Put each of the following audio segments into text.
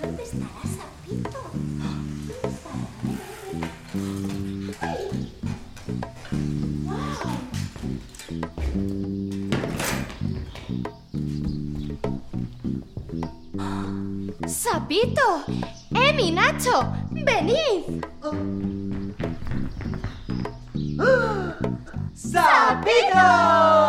¿Dónde estará Sapito? ¡Eh, ¿Dónde estará? ¡Ay! ¡Wow! ¡Sapito! ¡Emi, Nacho! ¡Venid! Pico!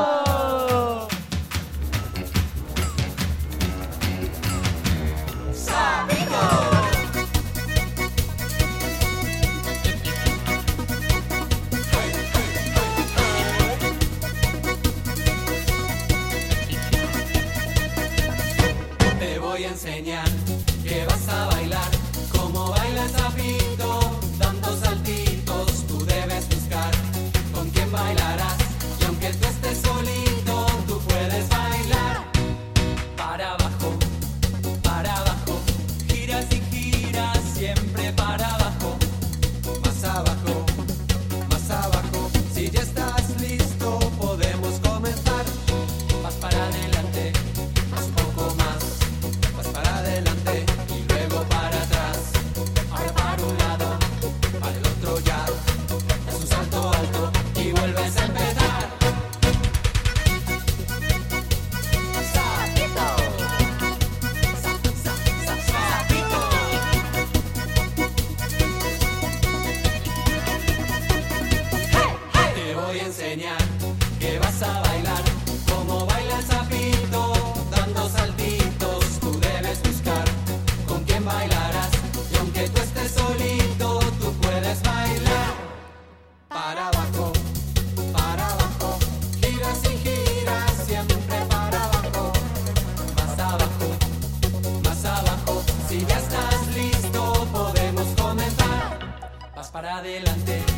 adelante.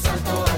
un salto